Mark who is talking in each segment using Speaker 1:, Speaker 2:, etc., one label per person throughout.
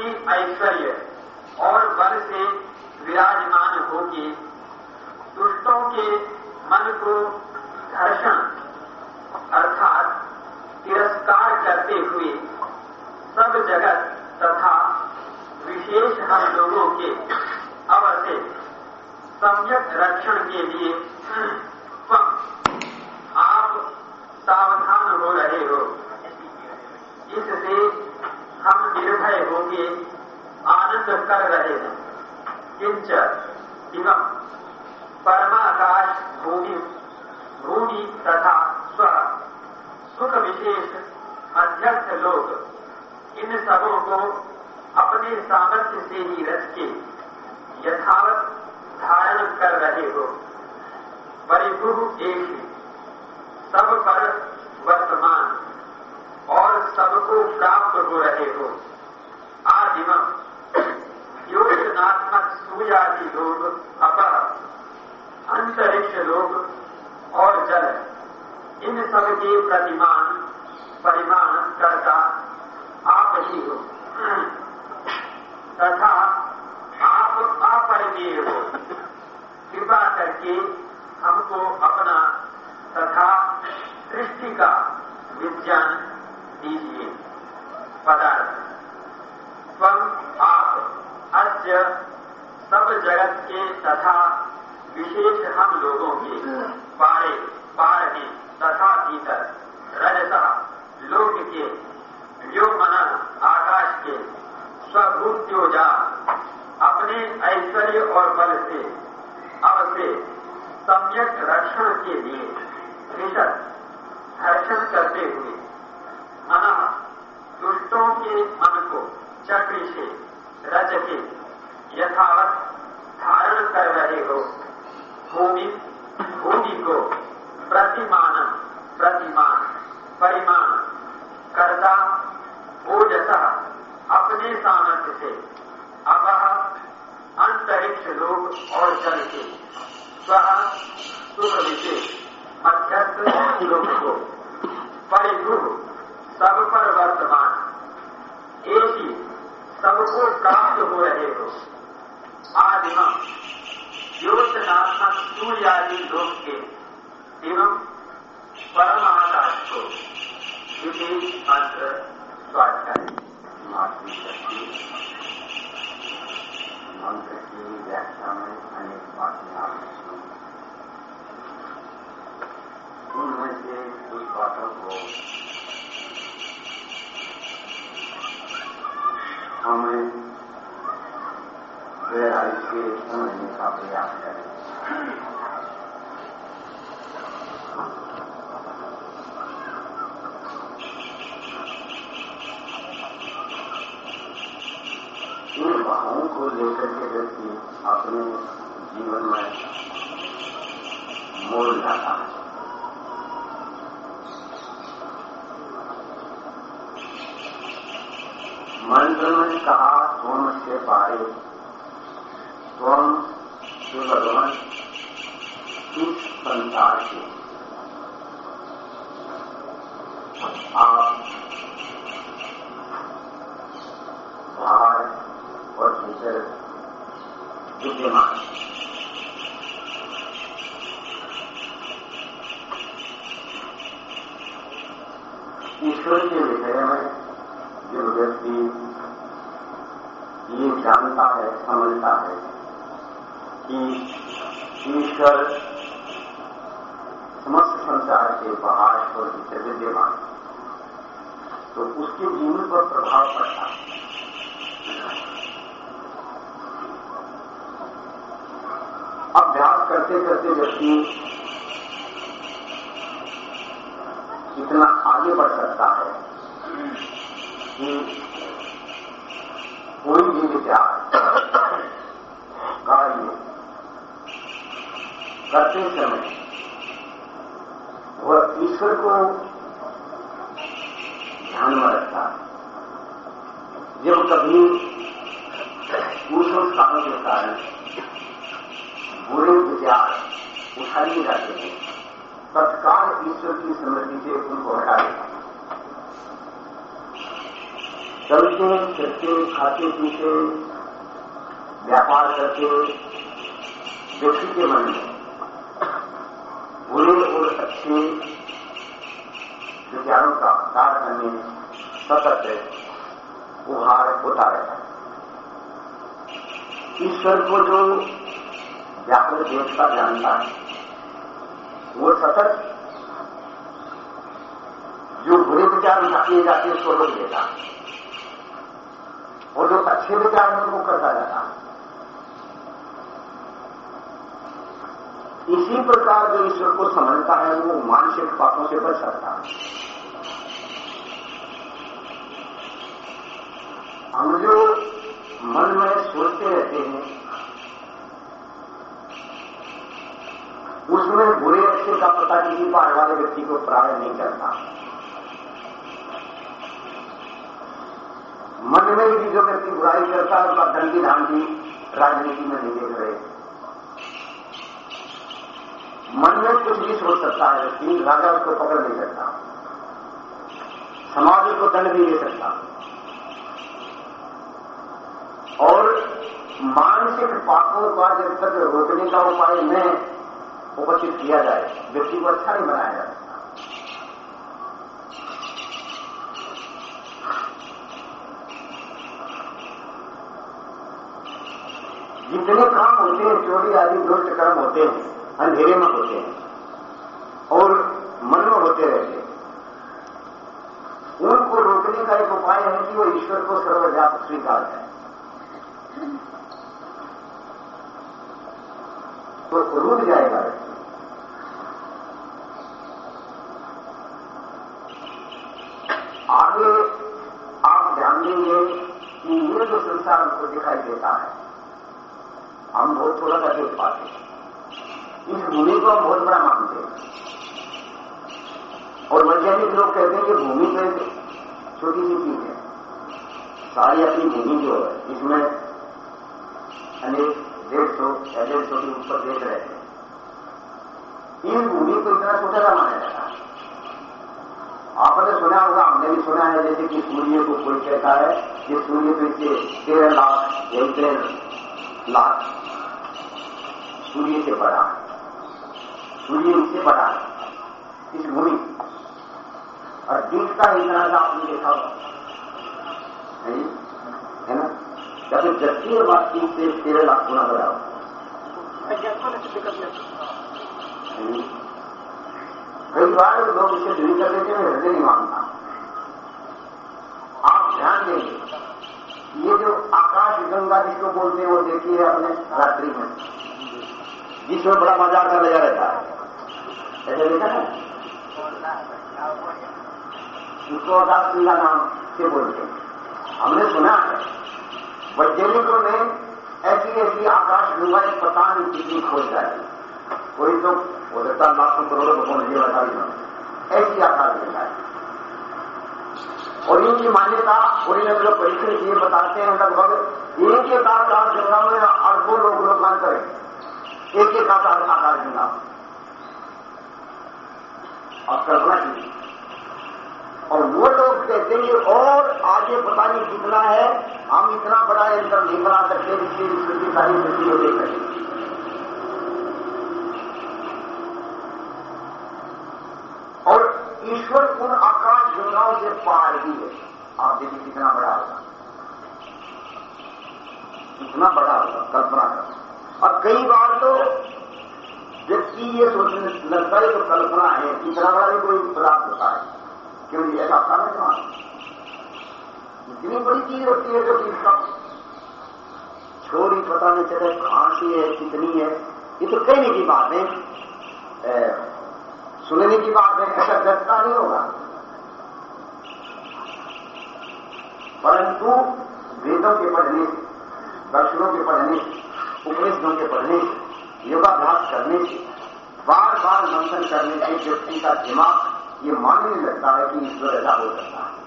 Speaker 1: से ऐश्वर्य और बल से विराजमान होके दुष्टों के मन को घर्षण अर्थात तिरस्कार करते हुए सब जगत तथा विशेष हम लोगों के अवश्य सम्यक रक्षण के लिए आप सावधान हो रहे हो। इससे हम निर्भय होंगे, आनंद कर रहे हैं। किंच इवम परमाकाश भूमि भूमि तथा स्व। सुख विशेष अध्यक्ष लोग, इन सबों को अपने सामर्थ्य से ही रच के यथावत धारण कर रहे हो। परिभु एक सब पर वर्तमान, और सबको प्राप्त हो रहे हो। आदिम योजनात्मक सूर्यादि लोग अपर अंतरिक्ष लोग और जल, इन सब के प्रतिमान, परिमाण करता आप ही हो। तथा आप अपरिमेय हो। कृपा करके हमको अपना तथा सृष्टि का विज्ञान दीजिए। पदार्थ। स्वम आप अद्य सब जगत के तथा विशेष हम लोगों के पारे पार में तथा भीतर रजता लोक के व्योमन आकाश के, स्वभूत्योजा, अपने ऐश्वर्य और बल से, अब से, सम्यक रक्षण के लिए भीषण हर्षण करते हुए
Speaker 2: कुछ बातों को हमें गहराई से समझने का प्रयास करें इन भावों को लेकर के व्यक्ति अपने जीवन में से पारे त्वम हे भगवान इस आप बाहर और भीतर विद्यमान ईश्वर के विषय में जो व्यक्ति ये जानता है, समझता है कि ईश्वर समस्त संसार के बाहर और भीतर विद्यमान तो उसके जीवन पर प्रभाव पड़ता है। अभ्यास करते करते व्यक्ति इतना आगे बढ़ सकता है कि कोई भी विचार कार्य करते समय वह ईश्वर को ध्यान में रखता जब कभी संस्थानों के कारण बुरे विचार उठा लिए जाते हैं, तत्काल ईश्वर की स्मृति से उनको हटा देता चलते फिरते खाते पीते व्यापार करते व्यक्ति के मन में बुरे और अच्छे विचारों का कार्य करने सतत उभार होता रहता है। ईश्वर को जो व्यापक देवता जानता है, वो सतत जो बुरे विचार किए जाते हैं, उसको रोक देता और जो अच्छे विचार हैं, उनको करता जाता इसी प्रकार जो ईश्वर को समझता है, वो मानसिक पापों से बच सकता है। हम जो मन में सोचते रहते हैं, उसमें बुरे अच्छे का पता किसी पार वाले व्यक्ति को प्राय नहीं करता मन में भी जो व्यक्ति बुराई करता है उसका दंडी धांडी राजनीति में नहीं देख रहे। मन में कुछ भी सोच सकता है व्यक्ति राजा उसको पकड़ नहीं सकता। समाज को दंड नहीं दे सकता। और मानसिक पापों का जब तक रोकने का उपाय न उपस्थित किया जाए, व्यक्ति को अच्छा नहीं बनाया जा जितने काम होते हैं, चोरी आदि दुष्ट कर्म होते हैं, अंधेरे में होते हैं और मन में होते रहते हैं। उनको रोकने का एक उपाय है कि वो ईश्वर को सर्वव्याप स्वीकार करें। तो रुक जाएगा। आगे आप ध्यान देंगे कि ये जो संसार हमको दिखाई देता है बहुत थोड़ा सा देख पाते इस भूमि को हम बहुत बड़ा मानते हैं। और वैज्ञानिक लोग कहते हैं कि भूमि तो एक छोटी सी चीज़ है। सारी अपनी भूमि जो है, इसमें अनेक डेढ़ सौ, या डेढ़ सौ के ऊपर देख रहे थे इन भूमि को इतना छोटा सा माना जाता है? आपने सुना होगा, हमने भी सुना है जैसे कि सूर्य को कोई कहता है कि सूर्य तो इससे तेरह लाख या तेरह लाख सूर्य से बड़ा सूर्य इससे बड़ा इस भूमि। और दिखता इतना सा आपने देखा है। ना? या फिर जबकि बातचीत से तेरह लाख गुना बड़ा हो। कई बार लोग इसे दूरी कर देते हैं हृदय नहीं मानता। आप ध्यान देंगे ये जो आकाश गंगा जिसको बोलते हैं वो देखिए अपने रात्रि में। जिसमें बड़ा मज़ा का लगा रहता है ऐसे देखा है? उसको आकाश गंगा नाम से बोलते हैं? हमने सुना है, वैज्ञानिकों ने ऐसी ऐसी आकाश गंगा एक पता नहीं कितनी खोज जाएगी कोई तो हो सकता लाखों करोड़ों को पहुँच गया बता दी ऐसी आकाश गंगा है और इनकी मान्यता, और इन्हें लोग परीक्षण किए बताते हैं लगभग एक एक आकाश गंगा में अरबों लोग लोकांतर है एक एक आकाश आकाश गंगा और कल्पना की और वो लोग कहते हैं और आगे पता नहीं कितना है, हम इतना बड़ा यंत्र नहीं बना सकते जिसकी स्मृति सारी वृद्धि हो देख सके और ईश्वर उन आकाश गंगाओं से पार ही है। आप देखिए कितना बड़ा होगा। कितना बड़ा होगा, कल्पना कर। और कई बार तो व्यक्ति ये सोचने लगता है तो कल्पना है बड़ा भी कोई प्राप्त होता है। क्योंकि ऐसा आसान है कहाँ इतनी बड़ी चीज़ होती है जो कि छोरी पता नहीं चले, खांसी है, कितनी है। ये तो कहने की बात है। सुनने की बात है, ऐसा दसता नहीं होगा। परंतु वेदों के पढ़ने, दर्शनों के पढ़ने से उपनिषदों के पढ़ने से योगाभ्यास करने से बार बार मंथन करने से व्यक्ति का दिमाग ये मानने लगता है कि ईश्वर ऐसा हो सकता है।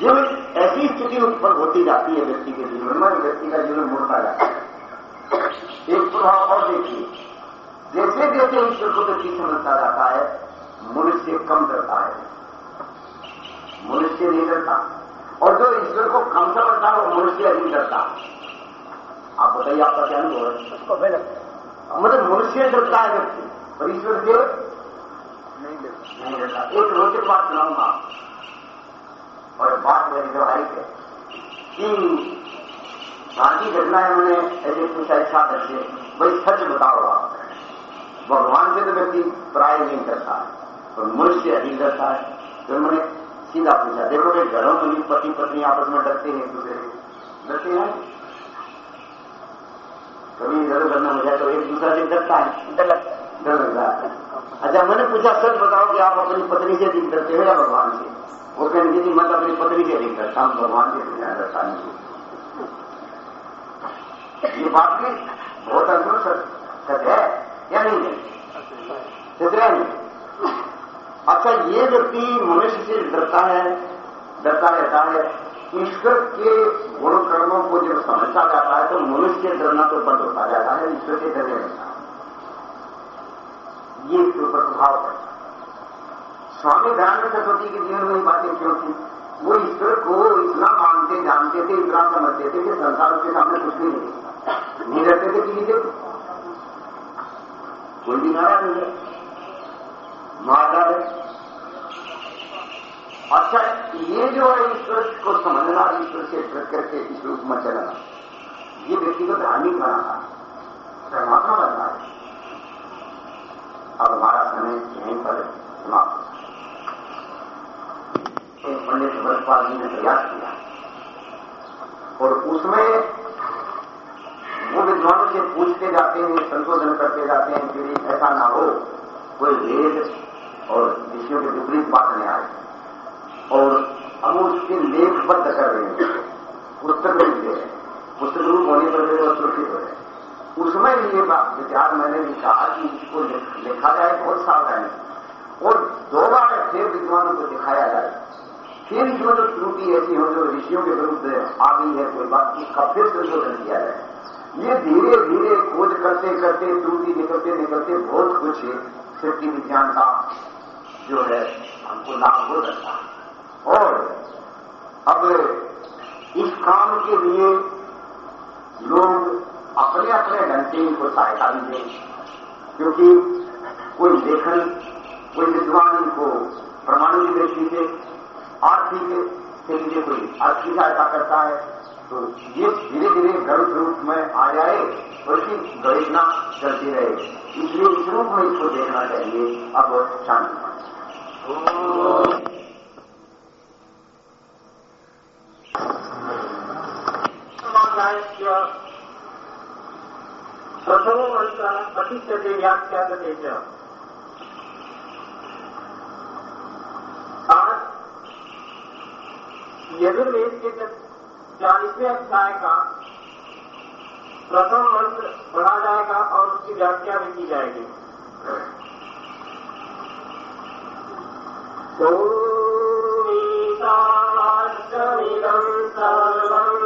Speaker 2: जो ऐसी स्थिति उत्पन्न होती जाती है व्यक्ति के जीवन में व्यक्ति का जीवन मुड़ता जाता है। एक प्रभाव और देखिए, जैसे जैसे ईश्वर को व्यक्ति समझता जाता है, मनुष्य कम करता है। मनुष्य नहीं करता। और जो ईश्वर को कम समझता है वो मनुष्य अधिक करता। आप बताइए आपका क्या अनुभव
Speaker 3: है?
Speaker 2: मतलब मनुष्य डरता है व्यक्ति और ईश्वर से नहीं डरता एक रोचक बात सुनाऊँगा और बात मेरी व्यवहारिक है कि भारतीय घटना है मैंने ऐसे पूछा इच्छा करके भाई सच बताओ आप। भगवान से तो व्यक्ति प्राय नहीं करता है तो मनुष्य अधिक करता है। तो मैंने सीधा पूछा, देखो भाई, घरों में भी पति पत्नी आपस में डरते हैं दूसरे से। डरते हैं? कभी इधर उधर में हो जाए तो एक दूसरा से डरता है। डर लगता है। अच्छा मैंने पूछा सच बताओ कि आप अपनी पत्नी से दिन डरते हो या भगवान से? वो कहने की मैं तो अपनी पत्नी से दिन डरता हूँ, भगवान से बिना डरता नहीं ये बात भी बहुत अद्भुत सत्य है या नहीं है? सत्य है। नहीं अच्छा ये व्यक्ति मनुष्य से डरता है, डरता रहता है। ईश्वर के गुण कर्मों को जब समझता जाता है तो मनुष्य के डरना तो बंद होता जाता है, ईश्वर के डरने लगता है। ये इसके ऊपर प्रभाव पड़ता है। स्वामी दयानंद सरस्वती के जीवन में बातें क्यों थी? वो ईश्वर को इतना मानते, जानते थे, इतना समझते थे कि संसार के सामने कुछ भी नहीं। नहीं रहते थे किसी से कोई नारा नहीं है। महाराज है अच्छा ये जो है ईश्वर को समझना, ईश्वर से डर करके इस रूप में चलना, ये व्यक्ति को धार्मिक बनाता है। परमात्मा बनता है। अब हमारा समय यहीं पर समाप्त पंडित भरतपाल जी ने प्रयास किया। और उसमें वो विद्वानों से पूछते जाते हैं, संशोधन करते जाते हैं कि ऐसा ना हो, कोई वेद और ऋषियों के विपरीत बात नहीं आए और हम उसके लेखबद्ध कर रहे हैं। पुस्तक लिख दे पुस्तक रूप होने पर मेरे सुरक्षित हो। रहे उसमें ये विचार मैंने भी कहा कि इसको लिखा जाए बहुत सावधानी। और दो बार फिर विद्वानों को दिखाया जाए। फिर जो जो त्रुटि ऐसी हो, जो ऋषियों के विरुद्ध आ गई है, कोई बात उसका फिर संशोधन किया जाए। ये धीरे धीरे खोज करते करते त्रुटि निकलते निकलते बहुत कुछ सृष्टि विज्ञान का जो है, हमको लाभ हो सकता है। और अब इस काम के लिए लोग अपने अपने से इनको सहायता भी दें, क्योंकि कोई लेखन, कोई विद्वान की दृष्टि से आर्थिक के लिए कोई आर्थिक सहायता करता है तो ये धीरे धीरे गर्भ रूप में आ जाए, और इसकी गणना चलती रहे। इसलिए इस रूप में इसको देखना चाहिए, अब शांति
Speaker 4: पठिष्यते व्याख्यातते च आज यजुर्वेद के चालीसवें अध्याय का प्रथम मंत्र पढ़ा जाएगा और उसकी व्याख्या भी की जाएगी। ईशाश्चमिदम् सर्वम्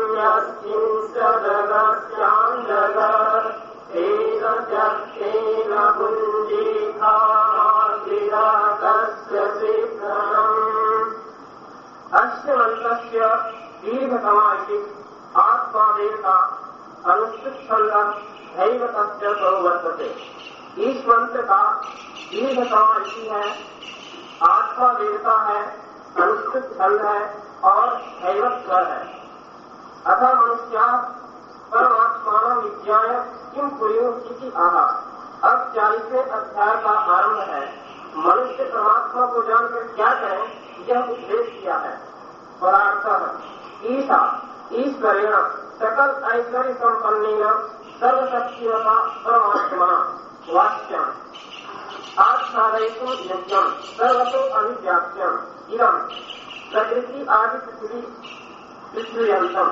Speaker 4: अस्य छन्दः दैव तस्य सो वर्तते इस मंत्र का दीर्घतमा इति है। आत्मा देवता है संस्कृत छंद है और हैवत स्वर है। अतः मनुष्या परमात्मा विज्ञाय किम कुरियो इति आहा। अब चालीसवें अध्याय का आरंभ है। मनुष्य परमात्मा को जानकर क्या करें, यह उपदेश किया है। परार्थ ईशा ईश्वरेण, सकल ऐश्वर्य संपन्न सर्वशक्तिमता परमात्मा वाक्यम आच्छादयितुं यज्ञम् सर्वतो अभिव्याप्यम् इदम् प्रकृति आदि पृथ्वी पृथ्वीयंतम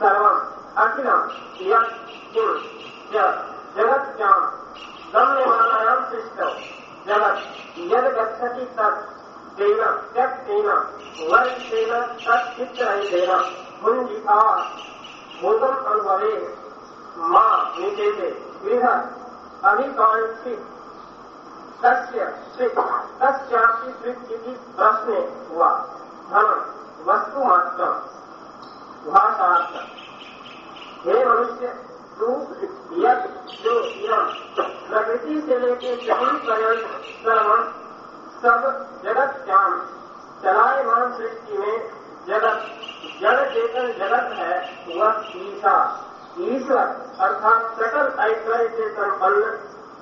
Speaker 4: सर्वम अखिलम च जगत ज्ञान गम्यमानायाम सृष्ट। जगत यद गच्छति तत् तेन त्यक्तेन वर्षेन तच्चित्तरहितेन भुञ्जिता भूतम् अनुभवे माँ निषेधे गृह अभिकांक्षित तस्य स्वित तस्यापि इति प्रश्ने हुआ। धन वस्तु मात्र भाषार्थ हे मनुष्य, तू यद, जो यम प्रकृति से लेके शरीर पर्यंत सर्व, सब जगत ज्ञान, चलायमान सृष्टि में जगत, जड़ चेतन जगत है, वह ईसा। ईश्वर, अर्थात सकल ऐश्वर्य से संपन्न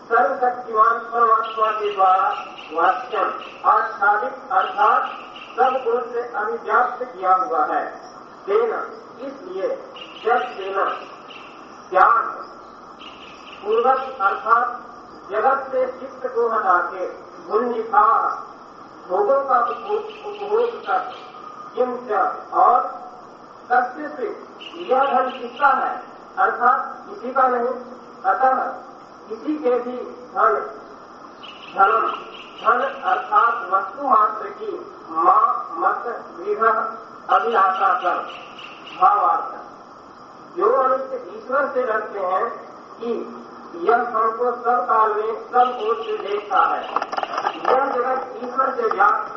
Speaker 4: सर्वशक्तिमान परमात्मा के द्वारा वाच्यम आच्छादित अर्थात सब गुण से अभिव्याप्त किया हुआ है देना इसलिए जब देना ज्ञान पूर्वक अर्थात जगत से चित्त को हटा के भुंजिखा भोगों का उपभोग कर किंच और सत्य से यह धन किसका है अर्थात किसी का नहीं अतः किसी के भी धन धर्म धन अर्थात वस्तु मात्र की माँ मत विघ अभिलाषा कर, भावार्थ। जो मनुष्य ईश्वर से रखते हैं कि यह हमको सब काल में सब ओर से देखता है। यह जगत ईश्वर से व्याप्त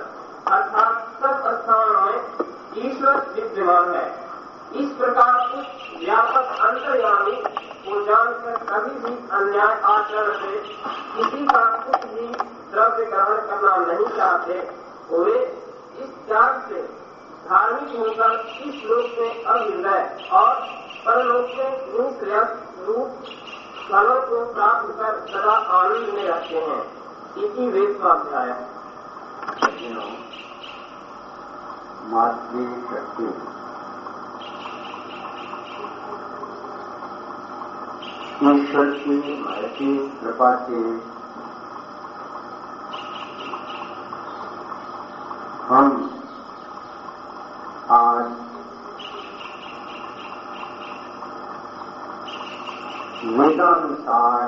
Speaker 4: अर्थात सब स्थानों में ईश्वर विद्यमान है। इस प्रकार उस व्यापक अंतर्यामी को जानकर कभी भी अन्याय आचरण से किसी का कुछ भी द्रव्य ग्रहण करना नहीं चाहते वे इस त्याग से धार्मिक होकर इस लोक में अभिनय और परलोक में रूप रूप फलों को प्राप्त कर सदा आनंद में रहते हैं। इसी वेद स्वाध्याय
Speaker 2: मातृ शक्ति ईश्वर की कृपा से हम आज वेदानुसार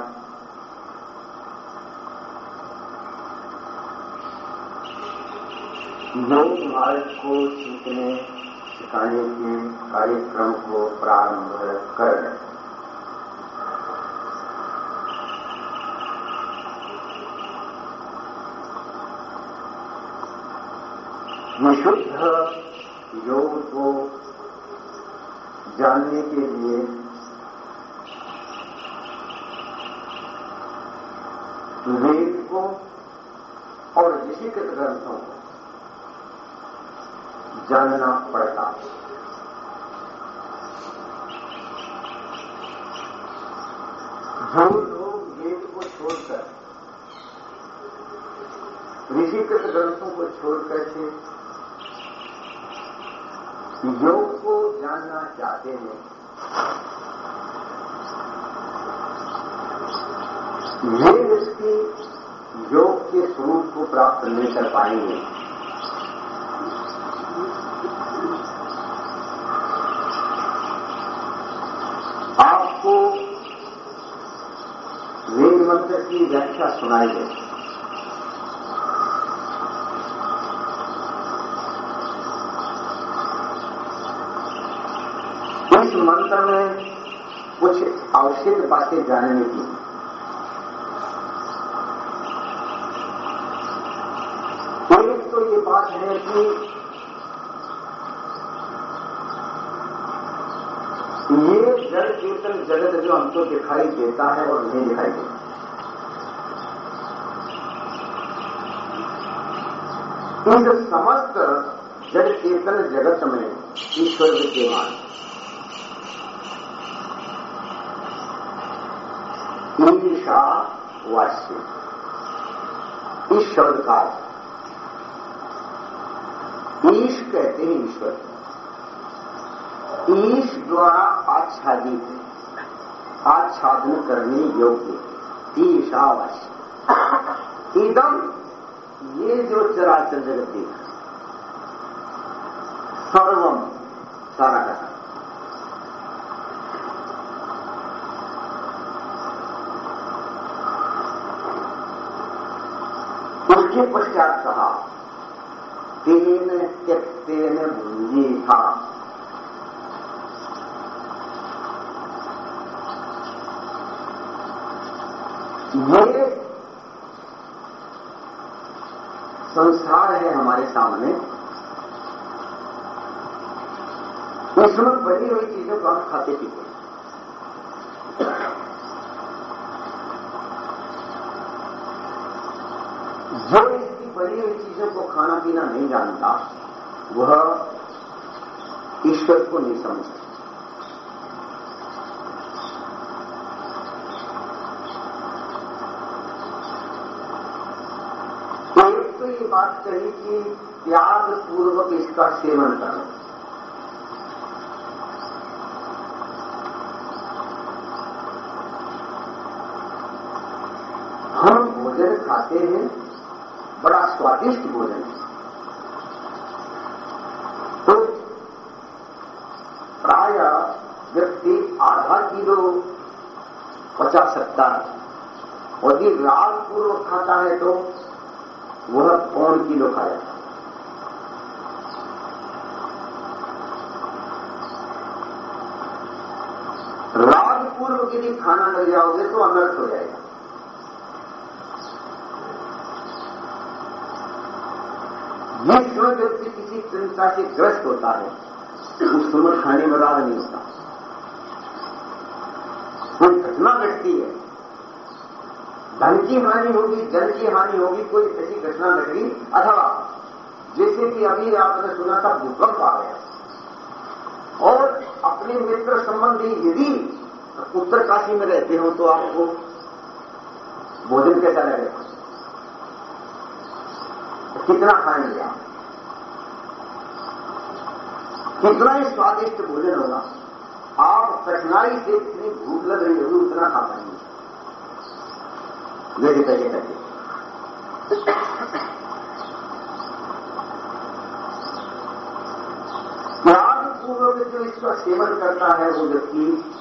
Speaker 2: योग मार्ग को सीखने, सिखाने के कार्यक्रम को प्रारंभ कर रहे हैं। विशुद्ध योग को जानने के लिए वेद को और ऋषिकृत ग्रंथों को जानना पड़ता जो लोग वेद को छोड़कर ऋषिकृत ग्रंथों को छोड़कर के योग को जानना चाहते हैं। वे इसकी योग के स्वरूप को प्राप्त नहीं कर पाएँगे। आपको वेद मंत्र की व्याख्या सुनाई गई इस मंत्र में कुछ आवश्यक बातें जानने की। एक तो ये बात है कि ये जड़ चेतन जगत जो हमको दिखाई देता है और नहीं दिखाई देता। इस समस्त जड़ चेतन जगत में ईश्वर विद्यमान। है ईशा वास्य इस शब्द का ईश कहते हैं ईश्वर। ईश द्वारा आच्छादित आच्छादन करने योग्य ईशावास्य इदम ये जो चराचर जगत देखा। सर्वम सारा का उसके पश्चात कहा तेन त्यक्तेन भूंजी था ये संसार है हमारे सामने। इसमें बनी हुई चीज़ों को हम खाते पीते जो इसकी बनी हुई चीज़ों को खाना पीना नहीं जानता, वह ईश्वर को नहीं समझता। एक तो ये बात कही कि त्याग पूर्वक इसका सेवन करो। हम भोजन खाते हैं स्वादिष्ट भोजन तो प्राय व्यक्ति आधा किलो पचा सकता है। और यदि राग पूर्वक खाता है तो वह पौन किलो खाया राग पूर्वक यदि खाना लग जाओगे तो अनर्थ हो जाएगा। जिस समय व्यक्ति किसी चिंता से ग्रस्त होता है। उस समय खाने राग नहीं होता। कोई घटना घटती है, धन की हानि होगी, जन की हानि होगी, कोई ऐसी घटना घट, अथवा जैसे कि अभी आपने सुना था भूकंप आ गया। और अपने मित्र संबंधी यदि उत्तर काशी में रहते हो तो आपको भोजन कैसा लगेगा? कितना खाएँगे? आप कितना ही स्वादिष्ट भोजन होगा। आप कठिनाई से इतनी भूख लग रही होगी, उतना खा पाएँगे। मेरे पहले करके पूर्वक जो इसका सेवन करता है, वो व्यक्ति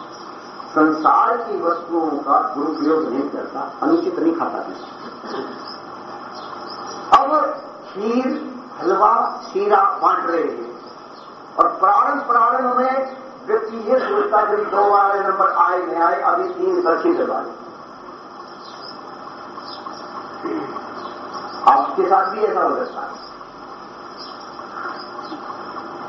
Speaker 2: संसार की वस्तुओं का दुरुपयोग नहीं करता, अनुचित नहीं खाता। अब खीर हलवा शीरा बांट रहे हैं। और प्रारंभ प्रारंभ में व्यक्ति ये सोचता है दो वाले नंबर आए नहीं आए, अभी तीन कच्ची दबाए आपके साथ भी ऐसा हो सकता है।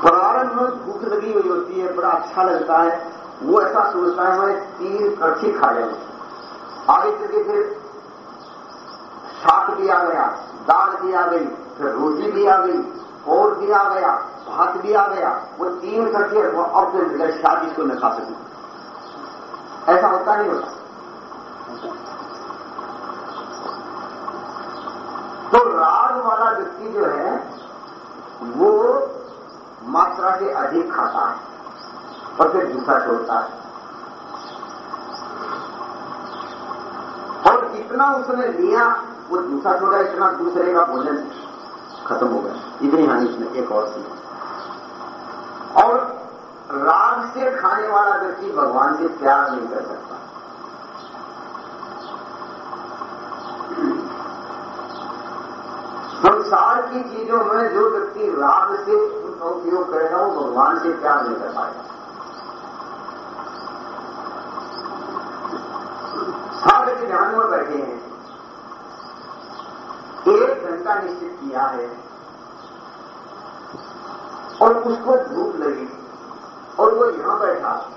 Speaker 2: प्रारंभ में भूख लगी हुई होती है, बड़ा अच्छा लगता है। वो ऐसा सोचता है, मैं तीन कड़छी खा जाऊँ। आगे चलके फिर भी आ गया, दाल आ गई फिर रोटी भी आ गई, और भी आ गया, भात भी आ गया, वो तीन करके और फिर शादी को न खा सकी। ऐसा होता नहीं होता। तो राग वाला व्यक्ति जो है, वो मात्रा से अधिक खाता है, और फिर दूसरा छोड़ता है। और जितना उसने लिया, वो दूसरा छोड़ा इतना दूसरे का भोजन। खत्म हो गया। इतनी हानि उसने एक और सी और राग से खाने वाला व्यक्ति भगवान से प्यार नहीं कर सकता। संसार की चीज़ों में जो व्यक्ति राग से उपयोग करेगा वो भगवान से प्यार नहीं कर पाएगा। सारे ध्यान में बैठे हैं। एक निश्चित किया है। और उसको भूख लगी। और वो यहाँ बैठा।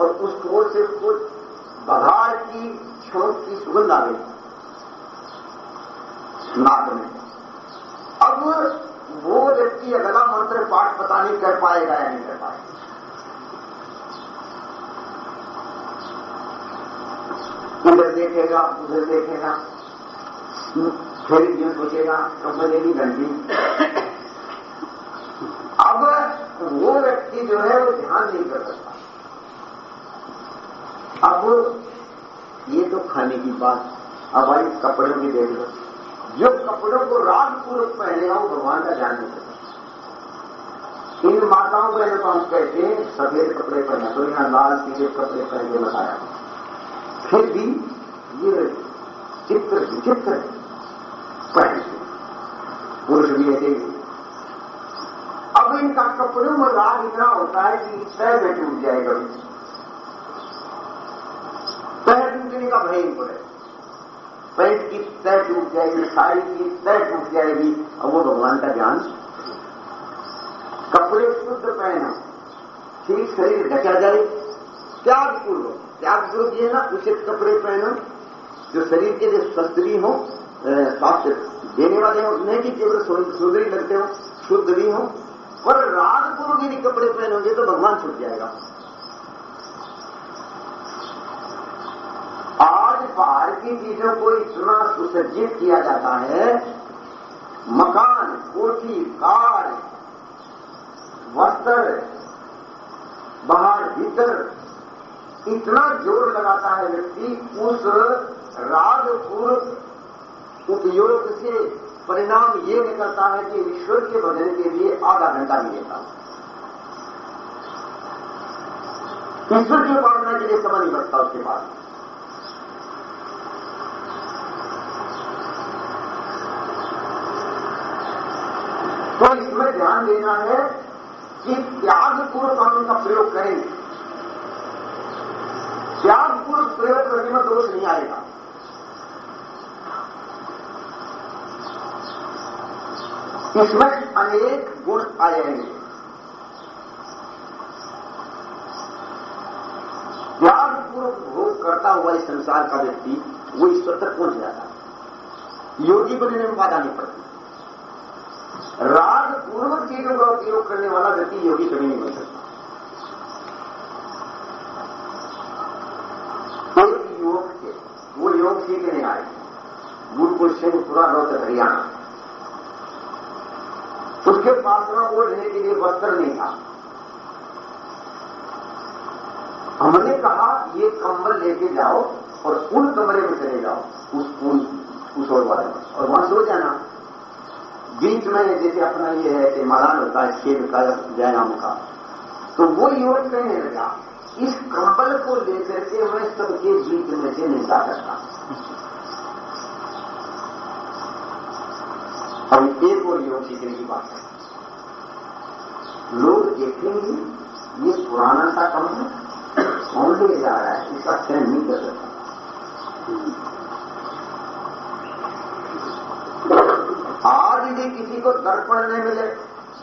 Speaker 2: और उसको से कुछ बघार की छोट की सुगंध आ गई। नाक में। अब वो व्यक्ति अगला मंत्र पाठ पता नहीं कर पाएगा या नहीं कर पाएगा। इधर देखेगा, उधर देखेगा। फिर ये सोचेगा कब बजेगी घंटी अब वो व्यक्ति जो है, वो ध्यान नहीं कर सकता। अब ये तो खाने की बात, अब भाई कपड़ों की देख लो। जो कपड़ों को राग पूर्वक पहनेगा वो भगवान का ध्यान नहीं करता। इन माताओं को तो हम कहते हैं सफ़ेद कपड़े पहने तो यहाँ लाल, पीले कपड़े पहन के बताया फिर भी ये चित्र विचित्र पहनते पुरुष भी ऐसे ही अब इनका कपड़ों में राग इतना होता है कि सह में टूट जाएगा। पैर टूटने का भय पड़े पैंट की तय टूट जाएगी साड़ी की तय टूट जाएगी। और वो भगवान का ज्ञान कपड़े शुद्ध पहना ठीक शरीर ढका जाए। त्याग पूर्वक त्याग पूर्वक ये ना, उचित कपड़े पहनो। जो शरीर के लिए भी हो स्वास्थ्य देने वाले हो? नहीं कि केवल सुंदर लगते हो, शुद्ध भी हो और पूर्वक यदि कपड़े पहनोगे तो भगवान छूट जाएगा। आज बाहर की चीज़ों को इतना सुसज्जित किया जाता है, मकान, कोठी, कार, वस्त्र, बाहर भीतर, इतना ज़ोर लगाता है व्यक्ति, उस रागपूर्व उपयोग से परिणाम ये निकलता है कि ईश्वर के भजन के लिए आधा घंटा नहीं लेता। ईश्वर की उपासना के लिए समय नहीं बचता उसके पास। तो इसमें ध्यान देना है कि त्यागपूर्व हम इनका प्रयोग करेंगे। त्यागपूर्व प्रयोग करने में दोष नहीं आएगा। इसमें अनेक गुण आएँगे त्यागपूर्वक भोग करता हुआ इस संसार का व्यक्ति, वो ईश्वर तक पहुँच जाता है। योगी बनने में बाधा नहीं पड़ती। राग पूर्वक चीज़ों का उपयोग करने वाला व्यक्ति योगी कभी नहीं बन सकता। एक योग थे वो योग सीखने आए। गुरुकुल सिंह पूरा रोहतक हरियाणा। उसके पास में ओढ़ने के लिए वस्त्र नहीं था। हमने कहा, ये कंबल लेके जाओ और उन कमरे में चले जाओ, उस उन उस और वाले में। और वहाँ सो जाना। बीच में जैसे अपना ये है कि मैदान होता है खेल का व्यायाम का। तो वो योग कहने लगा, इस कंबल को लेकर के मैं सबके बीच में से जा सकता अब एक और योग सीखने की बात है लोग देखेंगे ये पुराना सा कम है, कौन ले जा रहा है? इसका चयन नहीं कर सकता। आज यदि किसी को दर्पण नहीं मिले,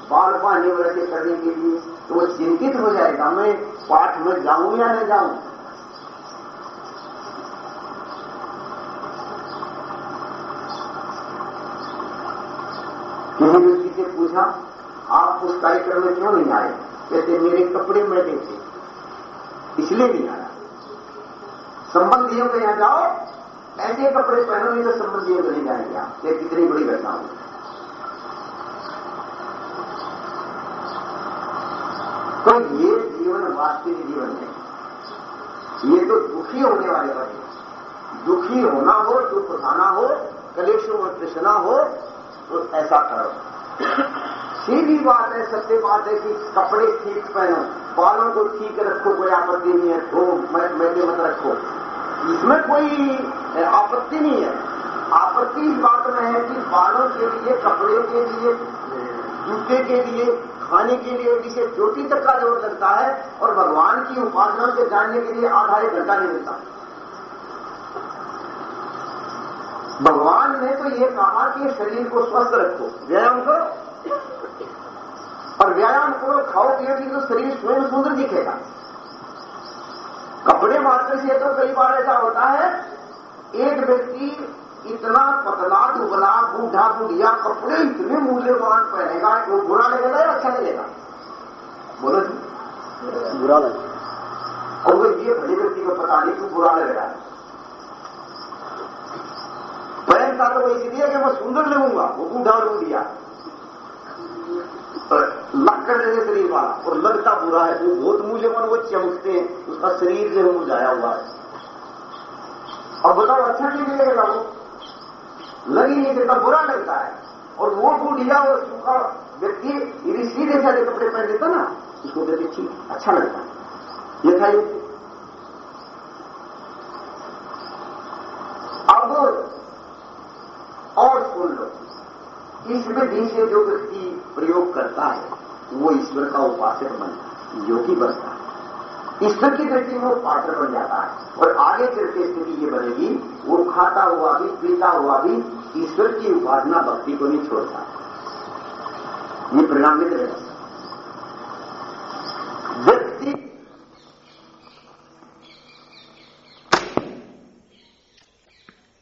Speaker 2: बाल पानी वैसे करने के लिए तो वो चिंतित हो जाएगा, मैं पाठ में जाऊँ या नहीं जाऊँ? किसी व्यक्ति से पूछा आप उस कार्यक्रम में क्यों नहीं आए? कहते, मेरे कपड़े मैटे थे इसलिए नहीं आया। संबंधियों के यहाँ जाओ, ऐसे कपड़े पहनो नहीं तो संबंधियों को नहीं जाएँगे आप। ये कितनी बड़ी घटना होगी तो ये जीवन वास्तविक जीवन है। ये तो दुखी होने वाले बने दुखी होना हो, दुख उठाना हो, कलेशों में कृष्णा हो तो ऐसा करो। सीधी बात है सत्य बात है कि कपड़े ठीक पहनो, बालों को ठीक रखो, कोई आपत्ति नहीं है, धो मैदे मत रखो। इसमें कोई आपत्ति नहीं है। आपत्ति इस बात में है कि बालों के लिए, कपड़े के लिए जूते के लिए, खाने के लिए, जिसे चोटी तक का ज़ोर लगता है, और भगवान की उपासना से जानने के लिए आधा एक घंटा नहीं मिलता। भगवान ने तो ये कहा कि शरीर को स्वस्थ रखो, व्यायाम करो और व्यायाम करो खाओ पियोगी तो शरीर स्वयं सुंदर दिखेगा। कपड़े मात्र से तो कई बार ऐसा होता है एक व्यक्ति इतना पतला दुबला बूढ़ा बुढ़िया कपड़े इतने मूल्यवान पहनेगा वो बुरा लगेगा या अच्छा लगेगा? बोलो जी।
Speaker 3: बुरा लगेगा
Speaker 2: और ये बड़े व्यक्ति को पता नहीं कि बुरा लग रहा है। पहनता तो वो इसलिए कि मैं सुंदर लगूँगा वो बूढ़ा बुढ़िया। लक्कड़ जैसे शरीर वाला और लगता बुरा है वो बहुत मूल्यवान वो चमकते हैं, उसका शरीर जो है मुरझाया हुआ है। अब बताओ अच्छा नहीं लगेगा वो? लग ही नहीं देता बुरा लगता है। और वो बूढ़िया और सूखा व्यक्ति यदि सीधे साधे कपड़े पहन लेता ना, उसको कहते, ठीक अच्छा लगता ये था ये। अब और सुन लो इस विधि से जो व्यक्ति प्रयोग करता है वो ईश्वर का उपासक बन योगी बनता है ईश्वर की दृष्टि में वो पात्र बन जाता है और आगे चल के स्थिति ये बनेगी, वो खाता हुआ भी, पीता हुआ भी ईश्वर की उपासना भक्ति को नहीं छोड़ता। ये परिणाम रहेगा